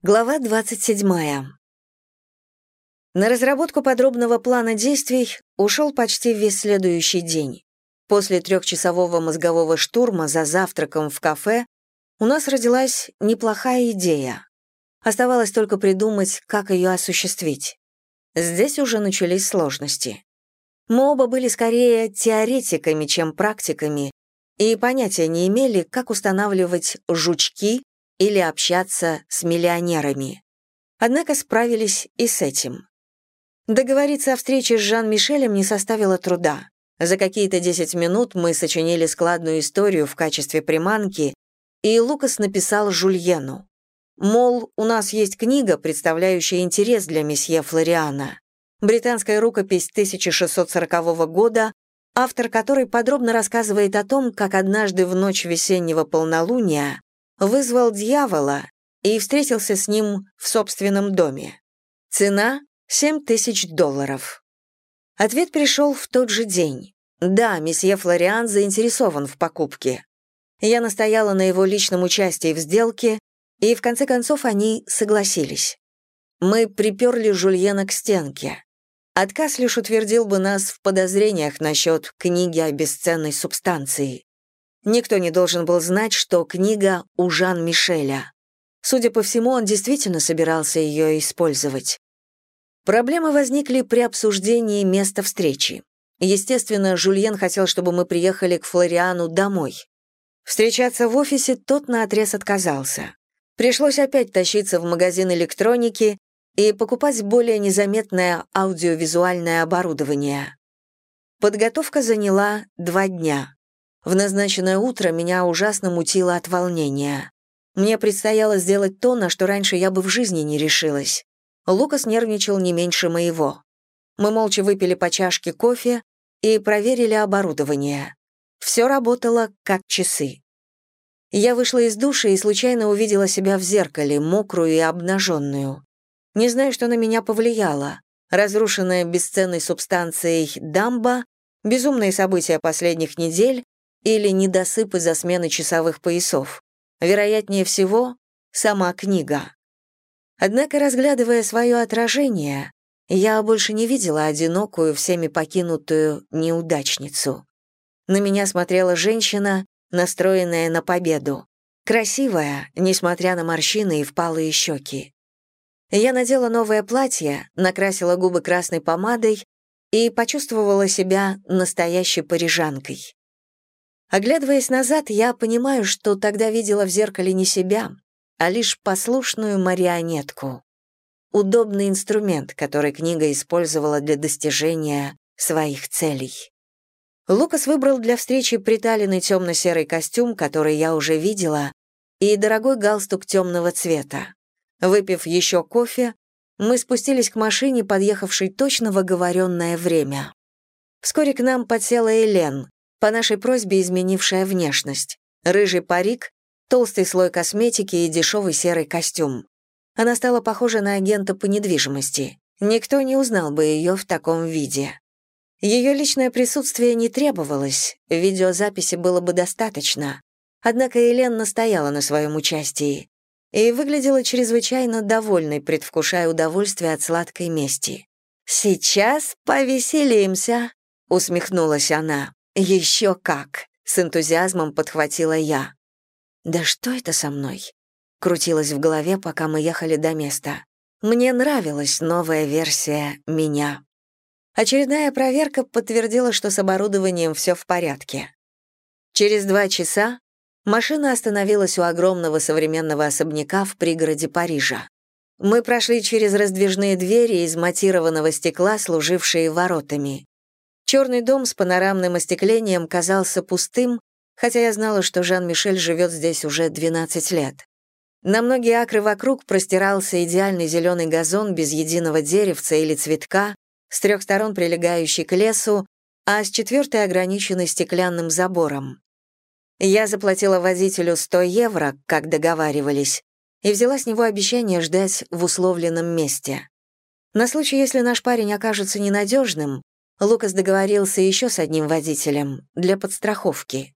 Глава 27. На разработку подробного плана действий ушел почти весь следующий день. После трехчасового мозгового штурма за завтраком в кафе у нас родилась неплохая идея. Оставалось только придумать, как ее осуществить. Здесь уже начались сложности. Мы оба были скорее теоретиками, чем практиками, и понятия не имели, как устанавливать жучки или общаться с миллионерами. Однако справились и с этим. Договориться о встрече с Жан-Мишелем не составило труда. За какие-то 10 минут мы сочинили складную историю в качестве приманки, и Лукас написал Жульену. Мол, у нас есть книга, представляющая интерес для месье Флориана. Британская рукопись 1640 года, автор которой подробно рассказывает о том, как однажды в ночь весеннего полнолуния вызвал дьявола и встретился с ним в собственном доме. Цена — 7 тысяч долларов. Ответ пришел в тот же день. Да, месье Флориан заинтересован в покупке. Я настояла на его личном участии в сделке, и в конце концов они согласились. Мы приперли Жульена к стенке. Отказ лишь утвердил бы нас в подозрениях насчет книги о бесценной субстанции. Никто не должен был знать, что книга у Жан-Мишеля. Судя по всему, он действительно собирался ее использовать. Проблемы возникли при обсуждении места встречи. Естественно, Жульен хотел, чтобы мы приехали к Флориану домой. Встречаться в офисе тот наотрез отказался. Пришлось опять тащиться в магазин электроники и покупать более незаметное аудиовизуальное оборудование. Подготовка заняла два дня. В назначенное утро меня ужасно мутило от волнения. Мне предстояло сделать то, на что раньше я бы в жизни не решилась. Лукас нервничал не меньше моего. Мы молча выпили по чашке кофе и проверили оборудование. Все работало как часы. Я вышла из душа и случайно увидела себя в зеркале, мокрую и обнаженную. Не знаю, что на меня повлияло. Разрушенная бесценной субстанцией дамба, безумные события последних недель или недосып из-за смены часовых поясов. Вероятнее всего, сама книга. Однако, разглядывая свое отражение, я больше не видела одинокую, всеми покинутую неудачницу. На меня смотрела женщина, настроенная на победу. Красивая, несмотря на морщины и впалые щеки. Я надела новое платье, накрасила губы красной помадой и почувствовала себя настоящей парижанкой. Оглядываясь назад, я понимаю, что тогда видела в зеркале не себя, а лишь послушную марионетку. Удобный инструмент, который книга использовала для достижения своих целей. Лукас выбрал для встречи приталенный темно-серый костюм, который я уже видела, и дорогой галстук темного цвета. Выпив еще кофе, мы спустились к машине, подъехавшей точно в оговоренное время. Вскоре к нам подсела Элен, по нашей просьбе изменившая внешность. Рыжий парик, толстый слой косметики и дешевый серый костюм. Она стала похожа на агента по недвижимости. Никто не узнал бы ее в таком виде. Ее личное присутствие не требовалось, видеозаписи было бы достаточно. Однако Елен настояла на своем участии и выглядела чрезвычайно довольной, предвкушая удовольствие от сладкой мести. «Сейчас повеселимся», — усмехнулась она. «Еще как!» — с энтузиазмом подхватила я. «Да что это со мной?» — крутилось в голове, пока мы ехали до места. Мне нравилась новая версия меня. Очередная проверка подтвердила, что с оборудованием все в порядке. Через два часа машина остановилась у огромного современного особняка в пригороде Парижа. Мы прошли через раздвижные двери из матированного стекла, служившие воротами. Черный дом с панорамным остеклением казался пустым, хотя я знала, что Жан-Мишель живет здесь уже 12 лет. На многие акры вокруг простирался идеальный зеленый газон без единого деревца или цветка, с трех сторон прилегающий к лесу, а с четвертой ограниченный стеклянным забором. Я заплатила водителю 100 евро, как договаривались, и взяла с него обещание ждать в условленном месте. На случай, если наш парень окажется ненадежным, Лукас договорился еще с одним водителем для подстраховки.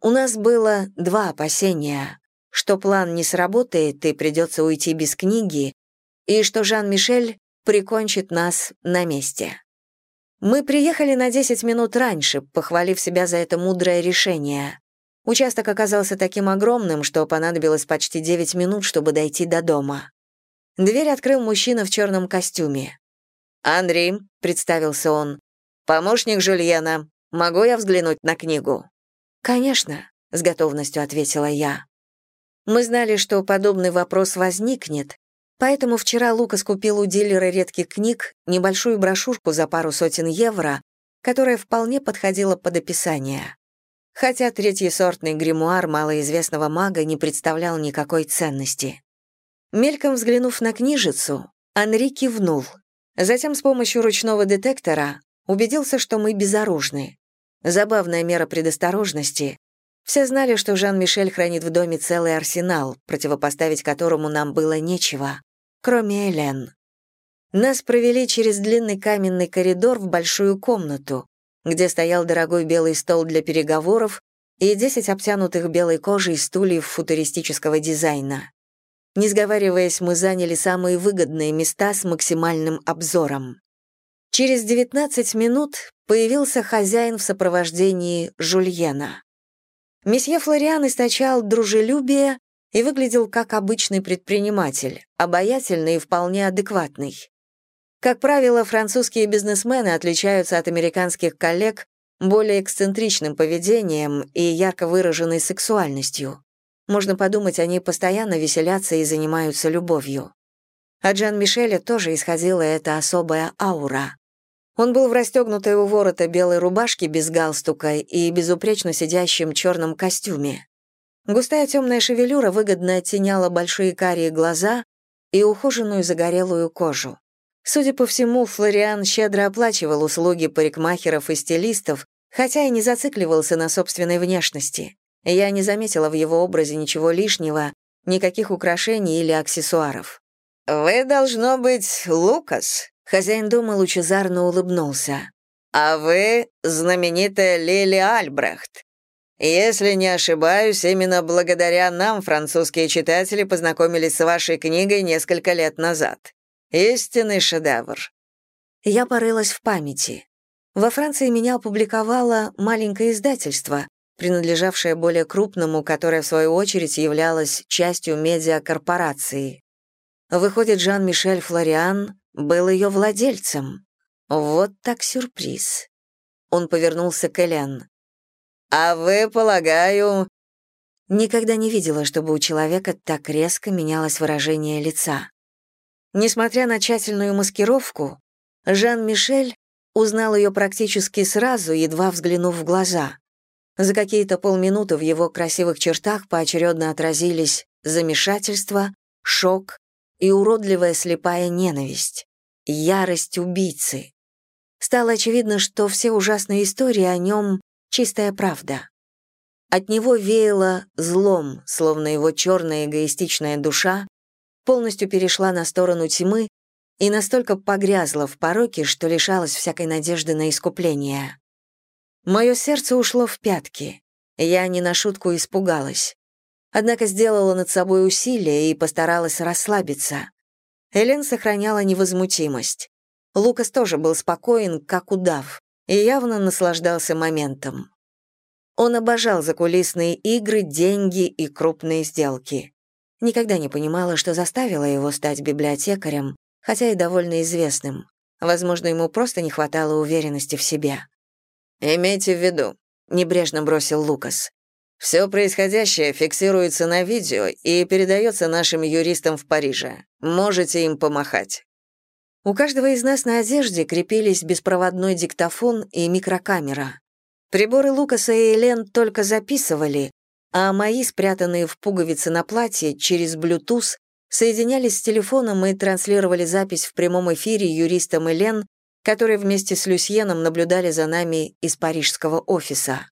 У нас было два опасения. что план не сработает и придется уйти без книги, и что Жан-Мишель прикончит нас на месте. Мы приехали на 10 минут раньше, похвалив себя за это мудрое решение. Участок оказался таким огромным, что понадобилось почти 9 минут, чтобы дойти до дома. Дверь открыл мужчина в черном костюме. «Андрей», — представился он, — «помощник Жульена. Могу я взглянуть на книгу?» «Конечно», — с готовностью ответила я. Мы знали, что подобный вопрос возникнет, поэтому вчера Лукас купил у дилера редких книг небольшую брошюрку за пару сотен евро, которая вполне подходила под описание. Хотя третий сортный гримуар малоизвестного мага не представлял никакой ценности. Мельком взглянув на книжицу, Анри кивнул — Затем с помощью ручного детектора убедился, что мы безоружны. Забавная мера предосторожности. Все знали, что Жан-Мишель хранит в доме целый арсенал, противопоставить которому нам было нечего, кроме Элен. Нас провели через длинный каменный коридор в большую комнату, где стоял дорогой белый стол для переговоров и 10 обтянутых белой кожей стульев футуристического дизайна. Не сговариваясь, мы заняли самые выгодные места с максимальным обзором. Через 19 минут появился хозяин в сопровождении Жульена. Месье Флориан источал дружелюбие и выглядел как обычный предприниматель, обаятельный и вполне адекватный. Как правило, французские бизнесмены отличаются от американских коллег более эксцентричным поведением и ярко выраженной сексуальностью. Можно подумать, они постоянно веселятся и занимаются любовью. От Жан-Мишеля тоже исходила эта особая аура. Он был в расстегнутой у ворота белой рубашке без галстука и безупречно сидящем черном костюме. Густая темная шевелюра выгодно оттеняла большие карие глаза и ухоженную загорелую кожу. Судя по всему, Флориан щедро оплачивал услуги парикмахеров и стилистов, хотя и не зацикливался на собственной внешности. Я не заметила в его образе ничего лишнего, никаких украшений или аксессуаров. «Вы, должно быть, Лукас?» Хозяин дома лучезарно улыбнулся. «А вы знаменитая Лили Альбрехт. Если не ошибаюсь, именно благодаря нам французские читатели познакомились с вашей книгой несколько лет назад. Истинный шедевр». Я порылась в памяти. Во Франции меня опубликовало маленькое издательство, принадлежавшая более крупному, которое в свою очередь являлось частью медиакорпорации. Выходит, Жан-Мишель Флориан был ее владельцем. Вот так сюрприз. Он повернулся к Элен. «А вы, полагаю...» Никогда не видела, чтобы у человека так резко менялось выражение лица. Несмотря на тщательную маскировку, Жан-Мишель узнал ее практически сразу, едва взглянув в глаза. За какие-то полминуты в его красивых чертах поочередно отразились замешательство, шок и уродливая слепая ненависть, ярость убийцы. Стало очевидно, что все ужасные истории о нем — чистая правда. От него веяло злом, словно его черная эгоистичная душа полностью перешла на сторону тьмы и настолько погрязла в пороке, что лишалась всякой надежды на искупление. Мое сердце ушло в пятки. Я не на шутку испугалась. Однако сделала над собой усилие и постаралась расслабиться. Элен сохраняла невозмутимость. Лукас тоже был спокоен, как удав, и явно наслаждался моментом. Он обожал закулисные игры, деньги и крупные сделки. Никогда не понимала, что заставило его стать библиотекарем, хотя и довольно известным. Возможно, ему просто не хватало уверенности в себе. «Имейте в виду», — небрежно бросил Лукас. «Все происходящее фиксируется на видео и передается нашим юристам в Париже. Можете им помахать». У каждого из нас на одежде крепились беспроводной диктофон и микрокамера. Приборы Лукаса и Элен только записывали, а мои, спрятанные в пуговицы на платье, через Bluetooth, соединялись с телефоном и транслировали запись в прямом эфире юристам Элен которые вместе с Люсьеном наблюдали за нами из парижского офиса.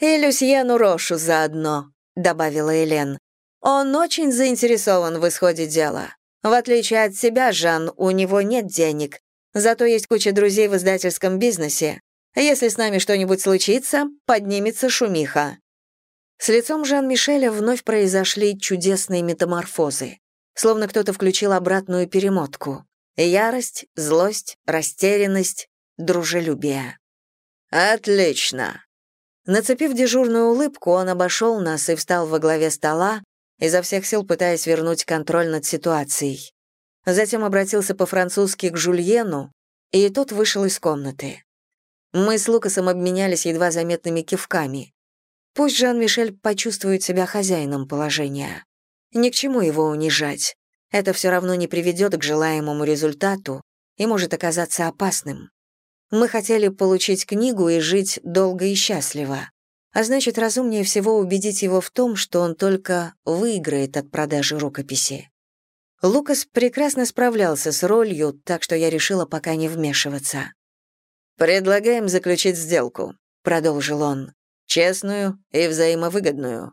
«И Люсьену Рошу заодно», — добавила Элен. «Он очень заинтересован в исходе дела. В отличие от себя, Жан, у него нет денег, зато есть куча друзей в издательском бизнесе. Если с нами что-нибудь случится, поднимется шумиха». С лицом Жан-Мишеля вновь произошли чудесные метаморфозы, словно кто-то включил обратную перемотку. Ярость, злость, растерянность, дружелюбие. «Отлично!» Нацепив дежурную улыбку, он обошел нас и встал во главе стола, изо всех сил пытаясь вернуть контроль над ситуацией. Затем обратился по-французски к Жульену, и тот вышел из комнаты. Мы с Лукасом обменялись едва заметными кивками. Пусть Жан-Мишель почувствует себя хозяином положения. Ни к чему его унижать. Это все равно не приведет к желаемому результату и может оказаться опасным. Мы хотели получить книгу и жить долго и счастливо. А значит, разумнее всего убедить его в том, что он только выиграет от продажи рукописи. Лукас прекрасно справлялся с ролью, так что я решила пока не вмешиваться. «Предлагаем заключить сделку», — продолжил он честную и взаимовыгодную.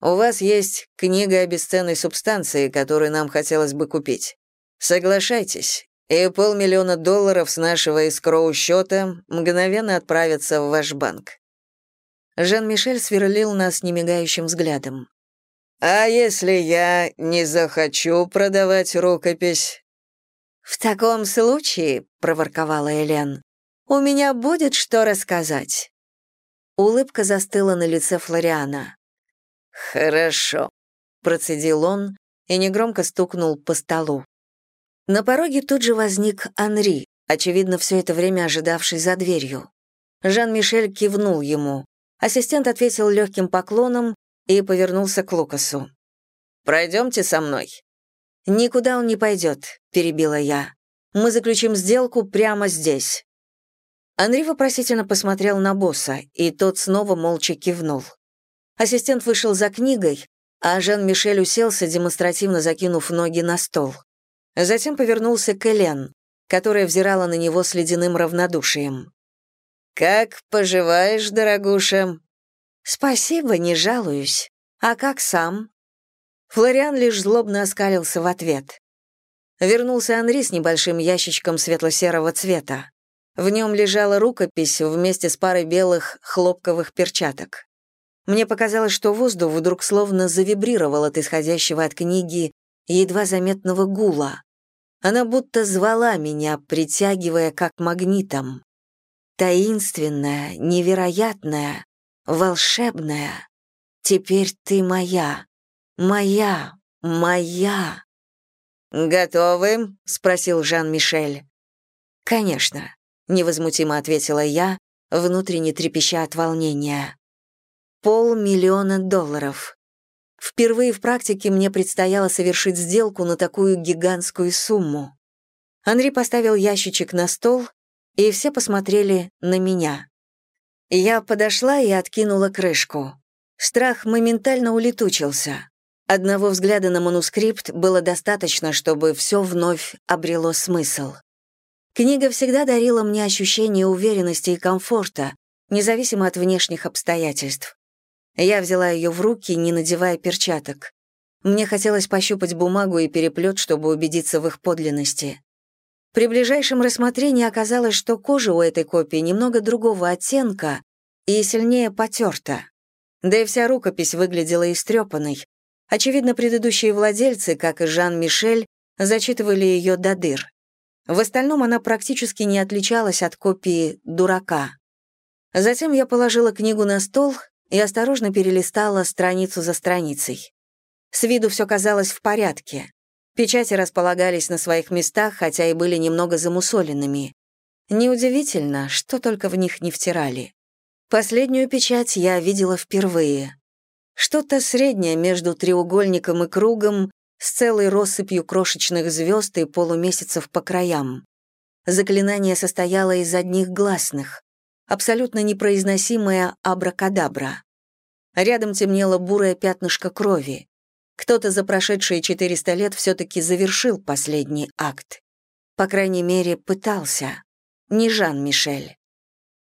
У вас есть книга о бесценной субстанции, которую нам хотелось бы купить. Соглашайтесь, и полмиллиона долларов с нашего эскроу-счета мгновенно отправятся в ваш банк». Жан-Мишель сверлил нас немигающим взглядом. «А если я не захочу продавать рукопись?» «В таком случае», — проворковала Элен, «у меня будет что рассказать. Улыбка застыла на лице Флориана. «Хорошо», — процедил он и негромко стукнул по столу. На пороге тут же возник Анри, очевидно, все это время ожидавший за дверью. Жан-Мишель кивнул ему. Ассистент ответил легким поклоном и повернулся к Лукасу. «Пройдемте со мной». «Никуда он не пойдет», — перебила я. «Мы заключим сделку прямо здесь». Анри вопросительно посмотрел на босса, и тот снова молча кивнул. Ассистент вышел за книгой, а Жан-Мишель уселся, демонстративно закинув ноги на стол. Затем повернулся к Элен, которая взирала на него с ледяным равнодушием. «Как поживаешь, дорогуша?» «Спасибо, не жалуюсь. А как сам?» Флориан лишь злобно оскалился в ответ. Вернулся Анри с небольшим ящичком светло-серого цвета. В нем лежала рукопись вместе с парой белых хлопковых перчаток. Мне показалось, что воздух вдруг словно завибрировал от исходящего от книги едва заметного гула. Она будто звала меня, притягивая как магнитом. Таинственная, невероятная, волшебная. Теперь ты моя, моя, моя. «Готовы?» — спросил Жан-Мишель. «Конечно невозмутимо ответила я, внутренне трепеща от волнения. Полмиллиона долларов. Впервые в практике мне предстояло совершить сделку на такую гигантскую сумму. Андрей поставил ящичек на стол, и все посмотрели на меня. Я подошла и откинула крышку. Страх моментально улетучился. Одного взгляда на манускрипт было достаточно, чтобы все вновь обрело смысл. Книга всегда дарила мне ощущение уверенности и комфорта, независимо от внешних обстоятельств. Я взяла ее в руки, не надевая перчаток. Мне хотелось пощупать бумагу и переплет, чтобы убедиться в их подлинности. При ближайшем рассмотрении оказалось, что кожа у этой копии немного другого оттенка и сильнее потерта. Да и вся рукопись выглядела истрепанной. Очевидно, предыдущие владельцы, как и Жан-Мишель, зачитывали ее до дыр. В остальном она практически не отличалась от копии «Дурака». Затем я положила книгу на стол и осторожно перелистала страницу за страницей. С виду все казалось в порядке. Печати располагались на своих местах, хотя и были немного замусоленными. Неудивительно, что только в них не втирали. Последнюю печать я видела впервые. Что-то среднее между треугольником и кругом с целой россыпью крошечных звезд и полумесяцев по краям. Заклинание состояло из одних гласных, абсолютно непроизносимая абракадабра. Рядом темнело бурое пятнышко крови. Кто-то за прошедшие 400 лет все-таки завершил последний акт. По крайней мере, пытался. Не Жан-Мишель.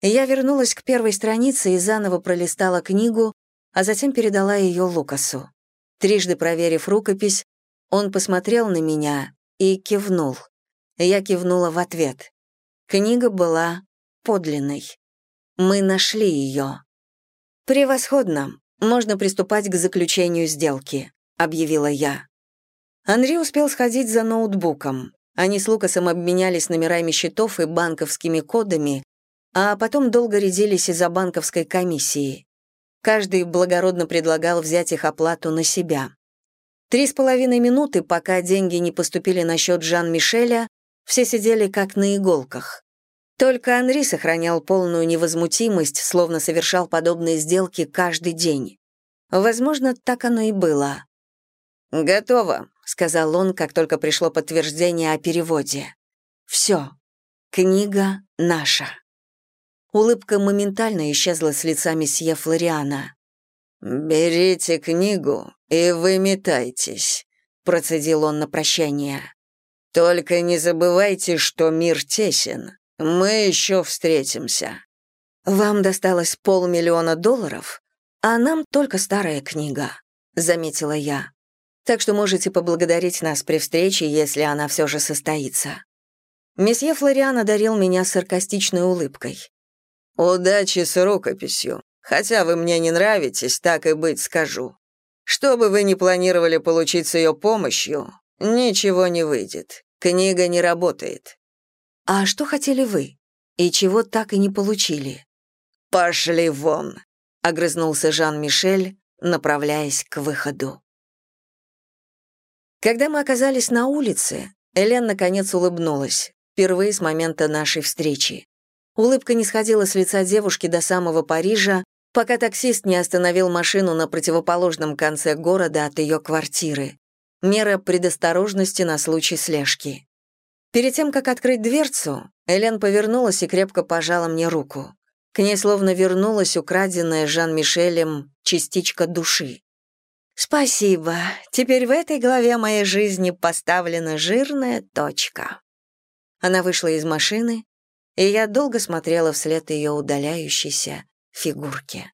Я вернулась к первой странице и заново пролистала книгу, а затем передала ее Лукасу. Трижды проверив рукопись, он посмотрел на меня и кивнул. Я кивнула в ответ. Книга была подлинной. Мы нашли ее. «Превосходно», — можно приступать к заключению сделки», — объявила я. Андрей успел сходить за ноутбуком. Они с Лукасом обменялись номерами счетов и банковскими кодами, а потом долго рядились из-за банковской комиссии. Каждый благородно предлагал взять их оплату на себя. Три с половиной минуты, пока деньги не поступили на счет Жан-Мишеля, все сидели как на иголках. Только Анри сохранял полную невозмутимость, словно совершал подобные сделки каждый день. Возможно, так оно и было. «Готово», — сказал он, как только пришло подтверждение о переводе. «Все. Книга наша». Улыбка моментально исчезла с лица месье Флориана. «Берите книгу и выметайтесь», — процедил он на прощание. «Только не забывайте, что мир тесен. Мы еще встретимся. Вам досталось полмиллиона долларов, а нам только старая книга, заметила я. Так что можете поблагодарить нас при встрече, если она все же состоится. Месье Флориан одарил меня саркастичной улыбкой. «Удачи с рукописью. Хотя вы мне не нравитесь, так и быть скажу. Что бы вы ни планировали получить с ее помощью, ничего не выйдет. Книга не работает. «А что хотели вы? И чего так и не получили?» «Пошли вон!» — огрызнулся Жан-Мишель, направляясь к выходу. Когда мы оказались на улице, Элен наконец улыбнулась, впервые с момента нашей встречи. Улыбка не сходила с лица девушки до самого Парижа, пока таксист не остановил машину на противоположном конце города от ее квартиры. Мера предосторожности на случай слежки. Перед тем, как открыть дверцу, Элен повернулась и крепко пожала мне руку. К ней словно вернулась украденная Жан-Мишелем частичка души. «Спасибо. Теперь в этой главе моей жизни поставлена жирная точка». Она вышла из машины, и я долго смотрела вслед ее удаляющейся фигурке.